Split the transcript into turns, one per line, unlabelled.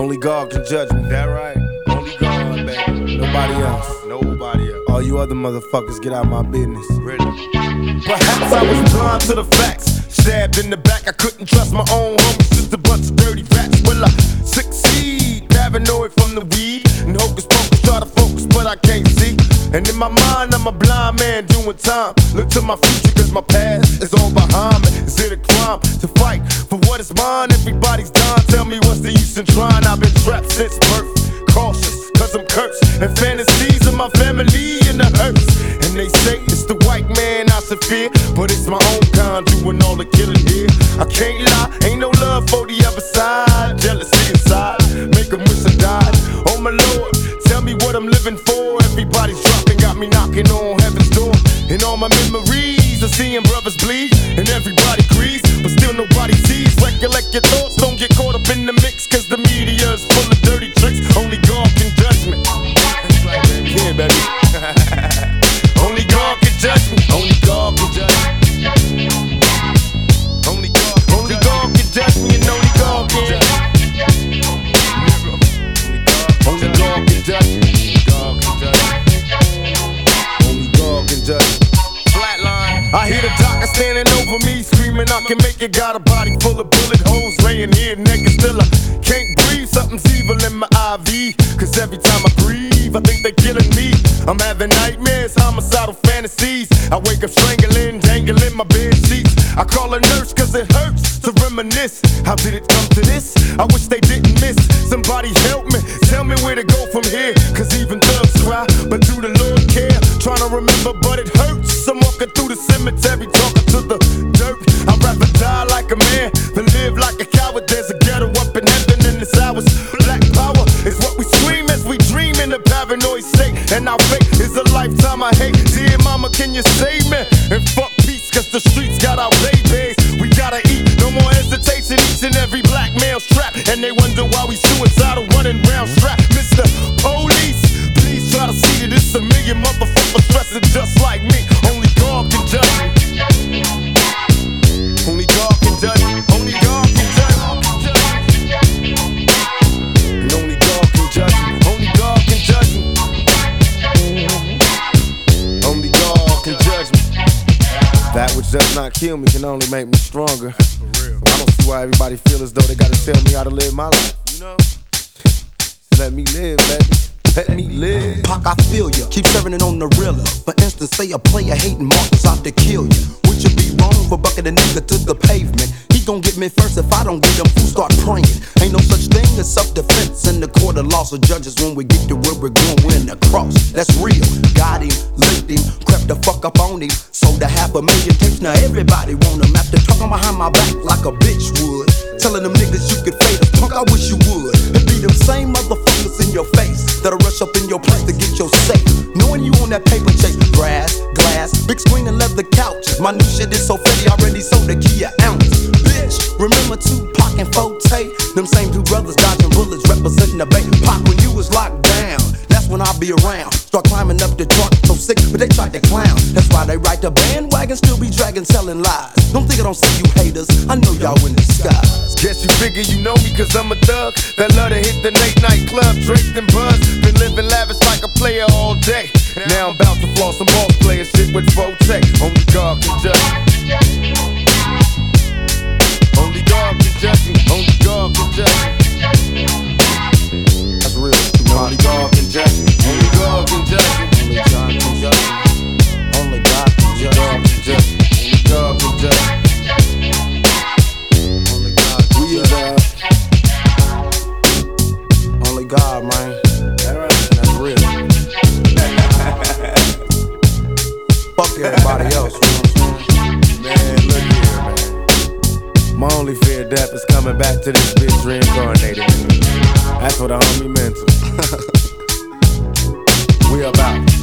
Only God can judge me.
That right? Only God, baby.
Nobody else.
Nobody else.
All you other motherfuckers, get out my business.
Really?
Perhaps I was blind to the facts. Stabbed in the back, I couldn't trust my own homies. Just a bunch of dirty rats. Will I succeed? Paranoid from the weed. And hocus pocus, try to focus, but I can't see. And in my mind, I'm a blind man doing time. Look to my future, cause my past is all behind me. Is it a crime to fight is mine? Everybody's done. Tell me what's the use in trying? I've been trapped since birth. Cautious, cause I'm cursed. And fantasies of my family in the hurts. And they say it's the white man I should fear. But it's my own kind doing all the killing here. I can't lie, memories of seeing brothers bleed. And everybody agrees, but still nobody sees. Recollect your thoughts, don't get caught up in the mix. Cause the media is full of dirty tricks. Only God can judge me. Yeah, baby. Only God can judge me. Only God can judge me. Only God, can judge me, only God can. Only judge me. God can judge me. Only God can judge me. Standing over me, screaming, I can make it. Got a body full of bullet holes, laying here naked. Still, I can't breathe. Something's evil in my IV. Cause every time I breathe, I think they're killing me. I'm having nightmares, homicidal fantasies. I wake up strangling, dangling my bed sheets. I call a nurse cause it hurts to reminisce. How did it come to this? I wish they didn't miss. Somebody help me, tell me where to go from here. Cause even thugs cry, but do the Lord care? Trying to remember, but it hurts. I'm walking through the cemetery, And fuck peace, cause the streets does not kill me can only make me stronger. I don't see why everybody feel as though they gotta tell me how to live my life. You know? Let me live, baby. Let me live.
Pac, I feel ya. Keep serving it on the realer. For instance, say a player hating Marcus out to kill ya. Would you be wrong for bucking a nigga to the pavement? He gon' get me first if I don't get them Fool start praying. Ain't no such thing as self-defense in the court of law. So judges, when we get to where we're going, win the cross. That's real. Got him, licked him, crept the fuck up on him. Sold a half a million tapes. Now everybody want him. After talking behind my back like a bitch would. Telling them niggas you could fade us. Punk, I wish you would. It be them same motherfuckers in your face that'll rush up in your place to get your safe. Knowing you on that paper chase, grass, glass, big screen and leather couches. My new shit is so fatty, already sold a key remember Tupac and 4-Tay? Them same two brothers dodging bullets, representing the bay. Pac when you was locked down. That's when I'll be around. Start climbing up the chart, so sick, but they tried to clown. That's why they ride the bandwagon, still be dragging, selling lies. Don't think I don't see you haters. I know y'all in disguise.
Guess you figure you know me cause I'm a thug that love to hit the late night club, draped and buzz. Been living lavish like a player all day. Now I'm about to floss some ball player shit with 4-Tay. Only God can judge me. Only God can judge me. Only God can judge. That's real. Only God can judge. Only God can judge. Only God can judge. Only God can judge. Only God can judge. Only God can we is uh, only God, man. That's real. Fuck everybody else. My only fear of death is coming back to this bitch reincarnated. That's what a homie mental. we about.